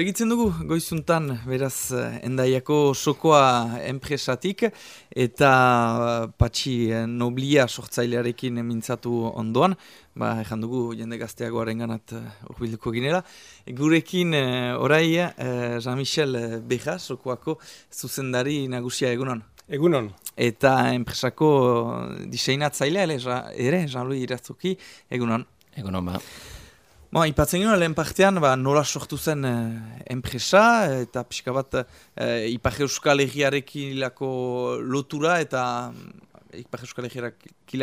Segitzen dugu, goizuntan, beraz, endaiako sokoa enpresatik, eta uh, patxi eh, noblia sortzailearekin mintzatu ondoan, ba, ezan dugu, jende gazteagoaren ganat uh, urbilduko ginela. Gurekin, uh, orai, uh, Jean-Michel Beja, sokoako zuzendari nagusia egunon. Egunon. Eta enpresako diseinatzailea, ere, Jean-Louis Iratzuki, egunon. Egunon, ba. Ba, ipatzen gino, lehen partean, ba, nola sortu zen eh, enpresa, eta pixka bat eh, Ipar Euskal Egiarekin lotura eta eh, Ipar Euskal Egiarekin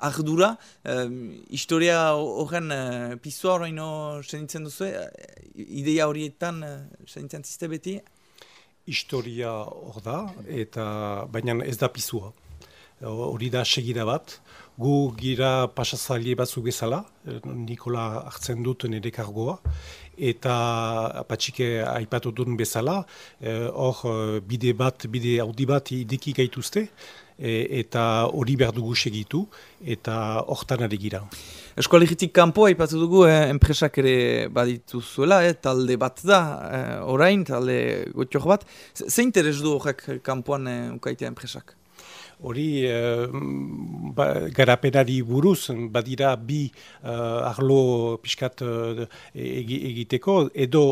ardura. Eh, historia horren eh, pizua horreino senitzen duzu, eh, ideia horietan eh, senitzen zizte beti? Historia hor da, eta baina ez da pizua. Hori da segida bat, gu gira pasazaile batzu bezala, Nikola hartzen dut nire kargoa, eta patxike aipatu duen bezala, eh, hor eh, bide bat, bide audi bat ideki gaituzte, e, eta hori behar dugu segitu, eta hortan ari gira. Eskolegitik kanpo aipatu dugu eh, enpresak ere baditu zuela, eh, talde bat da, eh, orain, talde gotxok bat. Ze interes du horrek kanpoan eh, ukaitea enpresak? Hori uh, ba, garapenari buruz, badira bi uh, arlo pixkat uh, egiteko, edo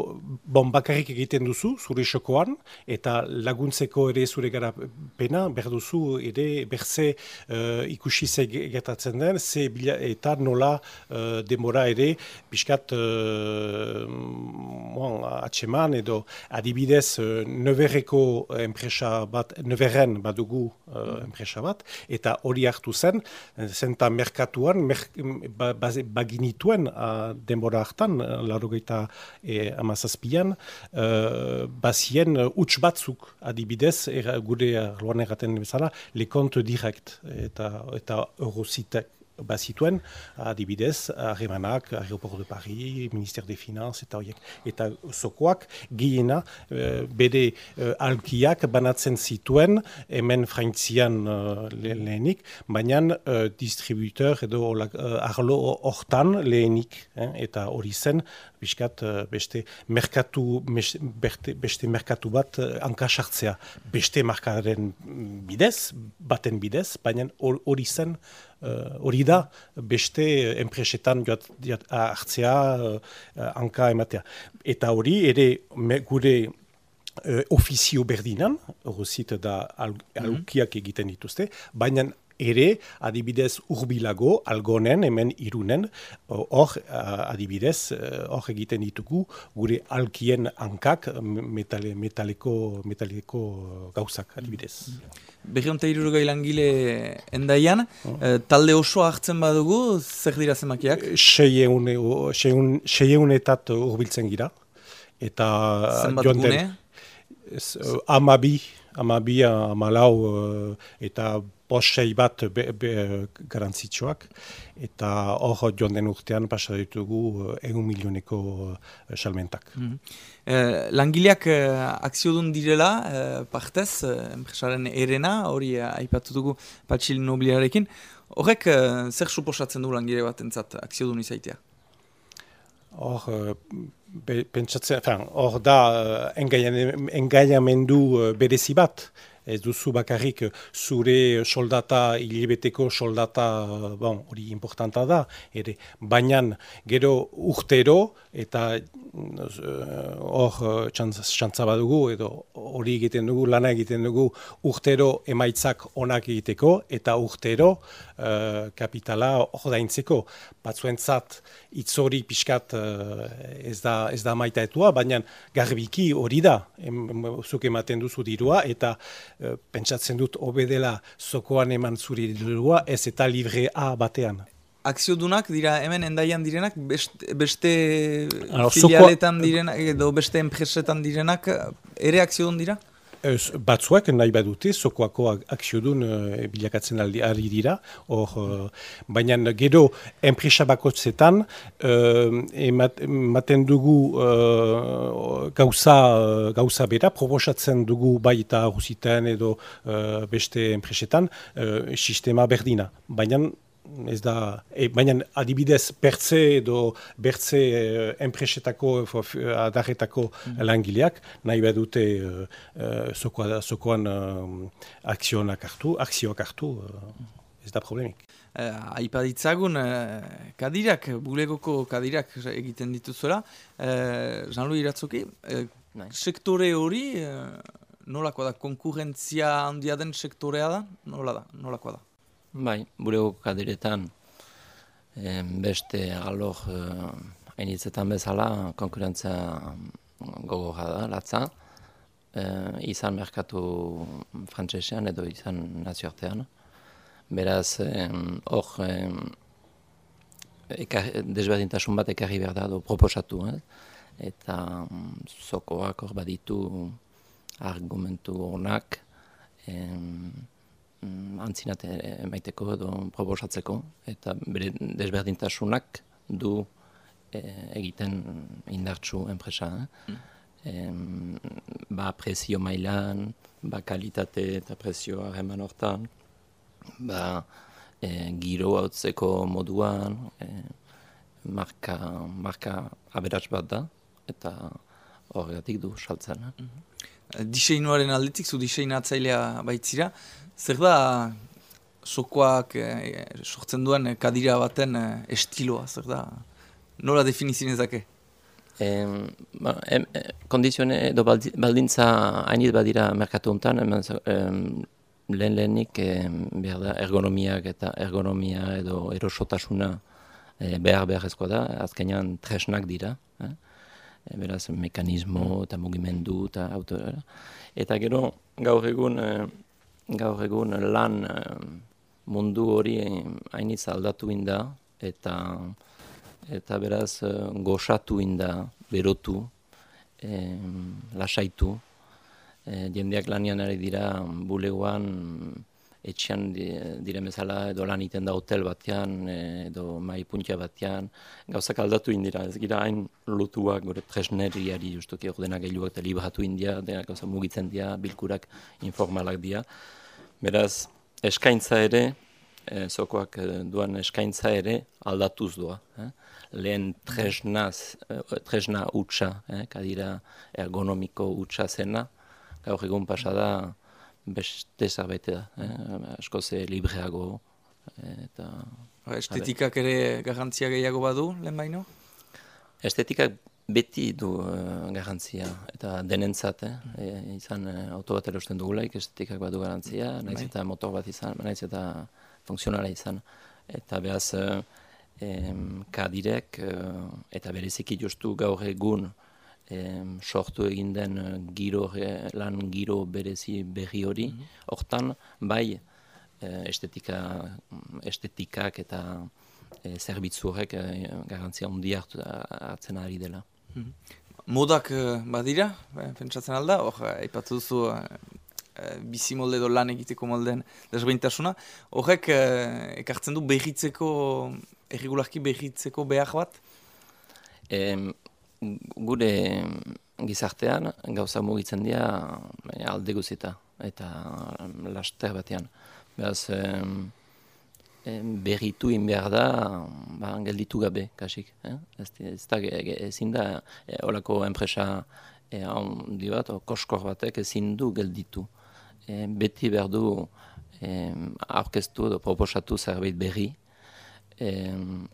bon bakarrik egiten duzu, zure xokoan, eta laguntzeko ere zure garapena, berduzu ere berze uh, ikusi ze gertatzen den, ze bila, eta nola uh, demora ere pixkat uh, bon, atseman, edo adibidez uh, neverreko enpresa bat, neverren badugu uh, enpresa bat, eta hori hartu zen, zenta merkatuan, mer, ba, ba, baginituen uh, denbora hartan, laurogeita e, amazazpian, uh, bazien huts batzuk adibidez, er, gure arloan erraten bezala, le kont direkt, eta, eta eurozitek bazituen, adibidez, Arremanak, Aeroport de Paris, Ministère des Finances, eta horiek. Eta zokoak, gehiena, e, bere e, alkiak banatzen zituen, hemen fraintzian e, lehenik, baina e, distributeur edo arlo hortan lehenik, eta hori zen, biskat, beste merkatu, beste merkatu bat hankasartzea, beste markaren bidez, baten bidez, baina hori zen, Eh, hori da beste enpresetan joat, joat, hartzea uh, hanka ematea. Eta hori ere gure uh, ofizio berdinan, horrezit da al, mhm. egiten dituzte, baina ere adibidez urbilago algonen hemen irunen hor adibidez hor egiten ditugu gure alkien hankak metale, metaleko, metaleko gauzak adibidez. Berrionta irurugai langile endaian, oh. talde oso hartzen badugu, zer dira zemakiak? Seieunetat urbiltzen gira. Eta Zenbat gune? Amabi, amabi, amalau, eta posei bat be, be, garantzitsuak, eta hor joan den urtean pasa ditugu eh, egun milioneko uh, salmentak. Mm -hmm. langileak uh, akziodun direla, uh, partez, uh, enpresaren erena, hori aipatu dugu patxil nobiliarekin. Horrek, zer suposatzen du langile bat entzat akziodun izaitea? Hor, pentsatzen, hor da, engaiamendu berezi bat, ez duzu bakarrik zure soldata, hilibeteko soldata, bon, hori importanta da, ere, baina gero urtero eta eh, hor uh, txantza badugu, edo hori egiten dugu, lana egiten dugu urtero emaitzak onak egiteko, eta urtero uh, kapitala hor daintzeko. Batzuentzat, itzori pixkat uh, ez, da, ez da maitaetua, baina garbiki hori da, zuk ematen duzu dirua, eta Eh, pentsatzen dut obedela zokoan eman zuri dirua, ez eta libre A batean. Akziodunak dira hemen endaian direnak, beste, beste filialetan direnak, edo beste enpresetan direnak, ere akziodun dira? Batzuak nahi badute, zokoako akziodun uh, bilakatzen aldi ari dira, or, uh, baina gero enpresa bakotzetan uh, ematen dugu uh, gauza, gauza bera, proposatzen dugu bai eta edo uh, beste enpresetan uh, sistema berdina. Baina ez da, e, baina adibidez bertze edo bertze e, enpresetako adarretako mm. langileak nahi behar dute uh, uh, zokoan akzioak hartu, akzioak hartu, ez da problemik. Uh, Aipa ditzagun, kadirak, bulegoko kadirak egiten dituzuela, uh, Jean-Louis Iratzuki, sektore hori, nolakoa da, konkurrentzia handia den sektorea da, nola da, nolakoa da? Bai, gure kadiretan beste alor eh, hainitzetan bezala konkurentzia gogorra da, latza. Eh, izan merkatu frantsesean edo izan nazioartean. Beraz, hor eh, desberdintasun bat ekarri behar da, do, proposatu. Eh? Eta zokoak hor baditu argumentu honak mm, antzinat emaiteko edo proposatzeko eta bere desberdintasunak du e, egiten indartsu enpresa. Eh? Mm. ba prezio mailan, ba kalitate eta prezio harreman hortan, ba e, giro hautzeko moduan, e, marka, marka aberats bat da, eta horregatik du saltzen. Eh? Mm -hmm. Diseinuaren aldetik, zu diseinatzailea baitzira, Zer da sokoak eh, sortzen duen kadira baten eh, estiloa, zer da? Nola definizien ezake? Eh, ba, em, kondizione edo baldintza hainit badira merkatu honetan, lehen lehenik eh, behar da ergonomiak eta ergonomia edo erosotasuna eh, behar beharrezkoa da, azkenean tresnak dira. Eh? E, beraz, mekanismo eta mugimendu eta auto. Eta gero, gaur egun, eh, gaur egun lan eh, mundu hori hainitz aldatu inda eta eta beraz goxatu inda berotu lasaitu e, jendeak lanian ari dira bulegoan etxean dire bezala edo lan iten da hotel batean edo mai puntia batean gauzak aldatu indira ez gira hain lotuak gure tresneriari justuki ordena gailuak eta libratu india dena gauza mugitzen dira bilkurak informalak dira Beraz, eskaintza ere, e, zokoak e, duan eskaintza ere aldatuz doa. Eh? Lehen tresnaz, e, tresna utxa, eh? kadira ergonomiko utxa zena, gaur egun pasada beste zerbait da, eh? asko ze libreago. Eta, Estetikak ere garantzia gehiago badu, lehen baino? Estetikak beti du uh, garantzia eta denentzat, eh? e, izan uh, auto bat erosten dugulaik, estetikak badu garantzia, naiz bai. eta motor bat izan, naiz eta funtzionala izan. Eta behaz, uh, kadirek uh, eta bereziki justu gaur egun um, sortu egin den giro, lan giro berezi berri hori, mhm. hortan bai estetika, estetikak eta e, zerbitzu horrek e, garantzia hundi hartzen ari dela. Mhm. Modak uh, badira, eh, pentsatzen alda, hor, aipatu duzu bizi molde edo lan egiteko moldeen desbeintasuna. Horrek ekartzen du behitzeko, erregularki behitzeko behar bat? E, gure gizartean gauza mugitzen dira alde guzita eta laster batean. Beraz, berritu in behar da, ba, gelditu gabe, kasik. Eh? Ez, ez da, ezin da, e, olako enpresa e, handi bat, o, koskor batek ezin du gelditu. E, beti behar du e, aurkeztu edo proposatu zerbait berri, e,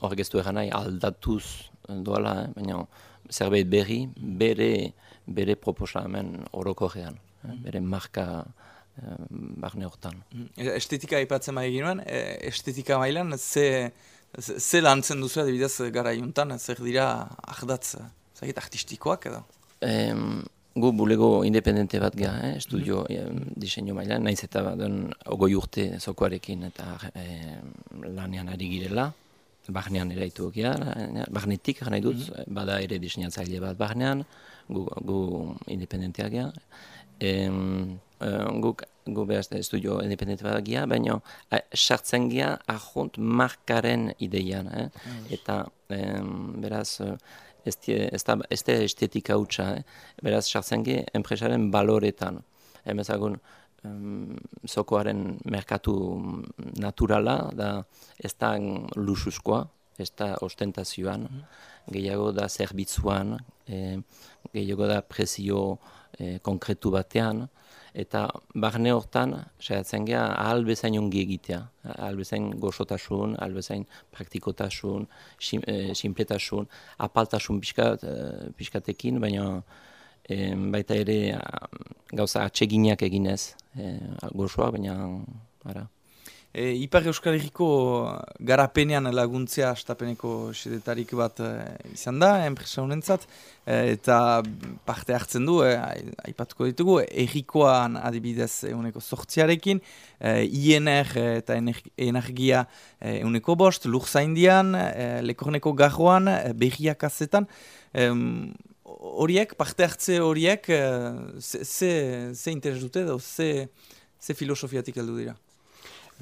aurkeztu eran nahi aldatuz doala, eh? baina zerbait berri, bere, bere proposamen orokorrean, eh? bere marka barne hortan. Mm. Estetika aipatzen bai ginoen, e, estetika mailan, ze, ze lantzen duzu adibidez gara juntan, zer dira ahdatz, zagit artistikoak edo? Em, gu bulego independente bat ga, eh? estudio mm diseinu mailan, naiz eta den ogoi urte zokoarekin eta eh, lanean ari girela, barnean eraitu okia, barnetik nahi dut, mm bada ere diseinatzaile bat barnean, gu, gu independenteak ga, uh, guk gu behaz estudio independente bat gira, baina sartzen gira ahunt markaren ideian. Eh? Mm. Eta beraz, ez da estetika hutsa, eh? beraz sartzen gira enpresaren baloretan. Hemezagun, um, zokoaren merkatu naturala, da ez da lusuzkoa, ez da ostentazioan, mm gehiago da zerbitzuan, e, gehiago da prezio e, konkretu batean, eta barne hortan, saiatzen geha, ahal bezain ongi egitea, ahal bezain gozotasun, ahal bezain praktikotasun, sim, e, simpletasun, apaltasun pixkat, e, pixkatekin, baina e, baita ere gauza atseginak eginez e, gozoa, baina ara. E, Ipar Euskal Herriko garapenean laguntzea astapeneko sedetarik bat e, izan da, enpresa honentzat, e, eta parte hartzen du, e, aipatuko ditugu, errikoan adibidez euneko sortziarekin, e, INR eta energia e, euneko bost, lur zaindian, e, lekorneko garroan, e, berriak azetan, horiek, parte hartze horiek, ze, ze, ze interes dute, ze, ze filosofiatik heldu dira?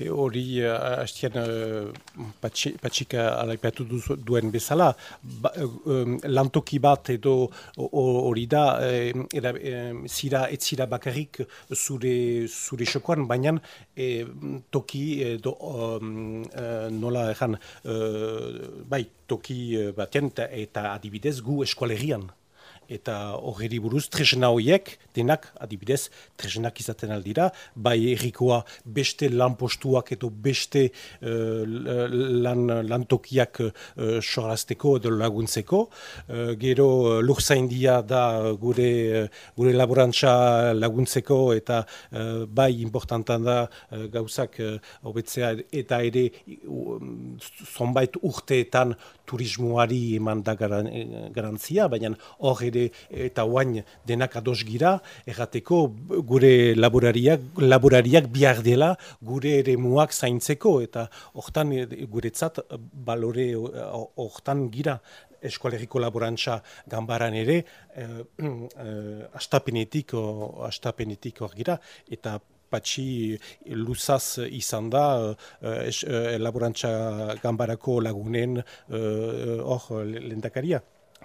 hori uh, hastian uh, patxika alaipatu duen bezala, ba, um, lantoki bat edo hori da, era, zira, ez zira bakarrik zure, zure xokoan, baina toki edo um, nola ezan, bai, toki batean eta adibidez gu eskualerian eta horreri buruz tresna horiek, denak adibidez tresnak izaten aldira, bai errikoa beste lanpostuak edo beste uh, lan, lantokiak uh, sorazteko edo laguntzeko. Uh, gero lurzaindia da gure, gure laborantza laguntzeko eta uh, bai importantan da uh, gauzak hobetzea eta ere zonbait urteetan turismoari eman da garantzia, baina hor ere eta oain denak ados gira, errateko gure laborariak, laborariak bihar dela gure ere muak zaintzeko, eta hortan guretzat balore hortan gira eskualeriko laborantza gambaran ere, eh, eh, astapenetik hor gira, eta patxi luzaz izan da uh, laborantza gambarako lagunen hor uh, lendakaria.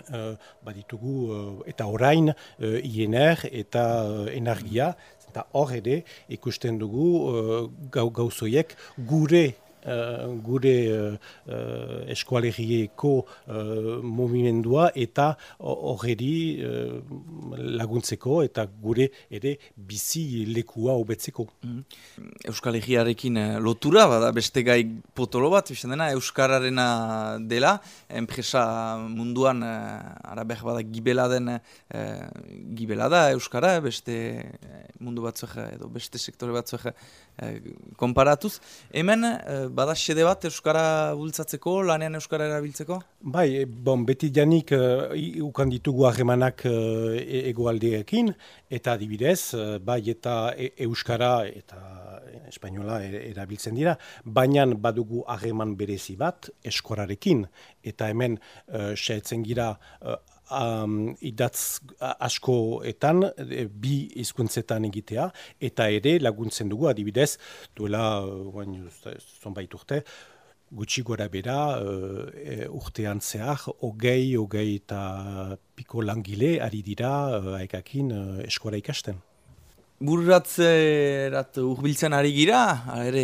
Uh, baditugu eta orain uh, INR eta uh, energia eta hor ere ikusten dugu uh, gau gauzoiek gure uh, gure uh, uh, eskualegieko uh, movimendua eta horreri uh, laguntzeko eta gure ere bizi lekua hobetzeko. Mm Euskal Herriarekin lotura, bada beste gai potolo bat, bizan dena, Euskararena dela, enpresa munduan uh, araber bada gibela den uh, gibela da Euskara, beste mundu batzuek edo beste sektore batzuek uh, konparatuz. Hemen, bada xede bat Euskara bultzatzeko, lanean Euskara erabiltzeko? Bai, e, bon, beti janik uh, ukan ditugu harremanak uh, egoaldeekin, eta adibidez, uh, bai eta e Euskara eta Espainola e, erabiltzen dira, baina badugu harreman berezi bat eskorarekin, eta hemen uh, gira um, idatz askoetan e, bi hizkuntzetan egitea eta ere laguntzen dugu adibidez duela uh, zonbait urte gutxi gora bera uh, urtean zehar hogei, hogei eta piko langile ari dira aikakin uh, eskora ikasten. Burratzerat urbiltzen ari gira, ere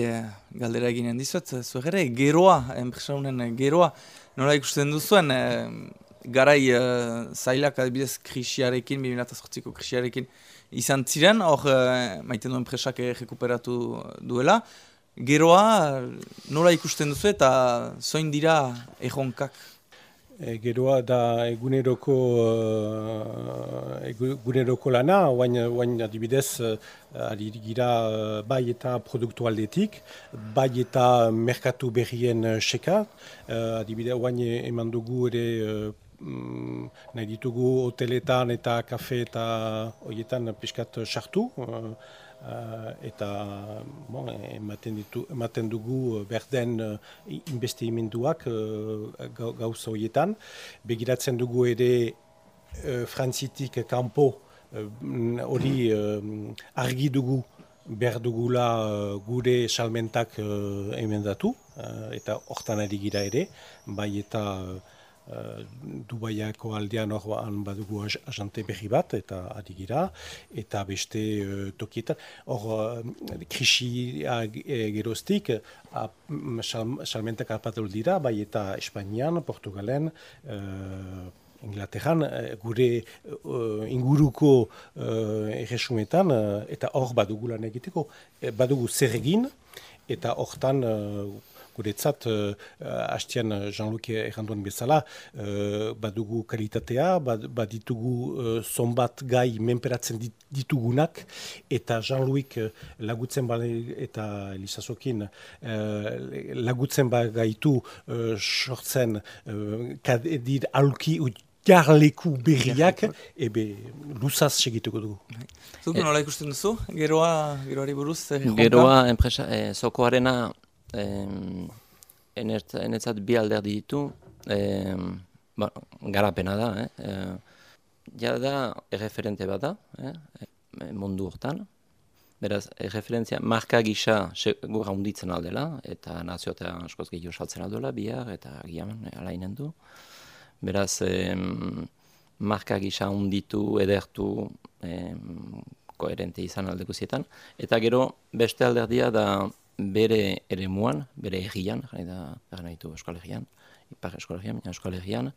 galdera eginen dizut, zuek ere, geroa, enpresaunen geroa, nola ikusten duzuen, garai uh, zailak adibidez krisiarekin, 2008ko krisiarekin izan ziren, hor uh, maiten duen presak rekuperatu duela. Geroa, nola ikusten duzu eta zoin dira erronkak? E, geroa da eguneroko, uh, eguneroko lana, oain, adibidez, uh, ari gira bai eta produktualdetik, bai eta merkatu berrien seka, uh, adibidez, oain eman dugu ere mm, nahi ditugu hoteletan eta kafe eta horietan pixkat sartu. Uh, eta bon, ematen, ditu, ematen dugu berden uh, investimenduak uh, gauza horietan. Begiratzen dugu ere uh, frantzitik kanpo hori uh, argi dugu behar dugula gure salmentak uh, emendatu, uh, eta hortan ari gira ere, bai eta uh, Dubaiako aldean hor badugu agente berri bat, eta adigira, eta beste uh, tokietan. Hor, uh, krisi geroztik, salmentak apatul dira, bai eta Espainian, Portugalen, uh, Inglaterran, gure uh, inguruko uh, erresumetan, uh, eta hor badugu lan egiteko, badugu zer egin, eta hortan guretzat, uh, hastian Jean-Luc erranduen bezala, uh, badugu kalitatea, baditugu uh, zonbat gai menperatzen ditugunak, eta Jean-Luc lagutzen bale eta Elisasokin uh, lagutzen ba gaitu uh, sortzen uh, kadir alki jarleku berriak, ebe luzaz segituko dugu. Zuk nola ikusten duzu, geroa, geroari buruz? Geroa, enpresa, eh, zokoarena, enetzat bi alderdi ditu, eh, ba, garapena da, eh, eh, ja da, erreferente bat da, eh, mundu hortan, Beraz, referentzia marka gisa gura hunditzen aldela, eta nazioatea askoz gehiago saltzen aldela, bihar, eta gian, alainen du. Beraz, em, marka gisa hunditu, edertu, em, koherente izan aldeko zietan. Eta gero, beste alderdia da, bere ere muan, bere egian, nahi du Euskal Herrian, ipar Euskal Herrian, Euskal Herrian,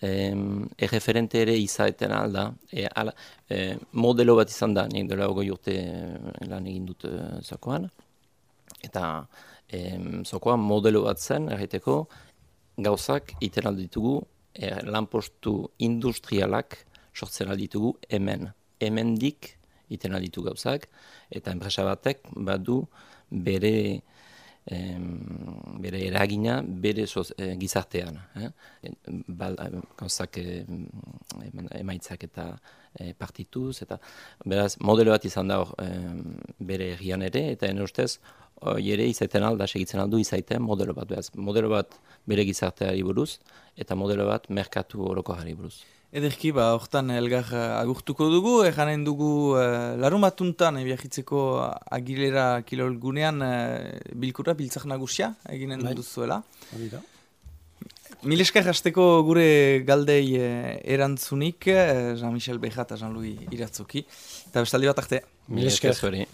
erreferente ere izaeten alda, e, ala, e, modelo bat izan da, nik dela ogoi urte e, lan egin dut e, zokoan, eta e, zokoan modelo bat zen, erreteko, gauzak iten alditugu, e, lanpostu industrialak sortzen alditugu hemen. Hemen dik iten alditu gauzak, eta enpresa batek badu bere bere eragina bere soz, e, gizartean. Eh? Bal, gauzak e, emaitzak eta e, partituz, eta beraz modelo bat izan da hor bere errian ere, eta ene ustez, ere izaiten alda, segitzen aldu izaiten modelo bat. Beraz, modelo bat bere gizarteari buruz, eta modelo bat merkatu horoko buruz. Ederki, ba, hortan elgar eh, agurtuko dugu, eganen dugu uh, larun batuntan ebiagitzeko agilera kilol gunean uh, bilkura, biltzak nagusia, eginen bai. duzuela. Mileskar hasteko gure galdei uh, erantzunik, uh, Jean-Michel Beja eta Jean-Louis Iratzoki, eta bestaldi bat arte. Zueri.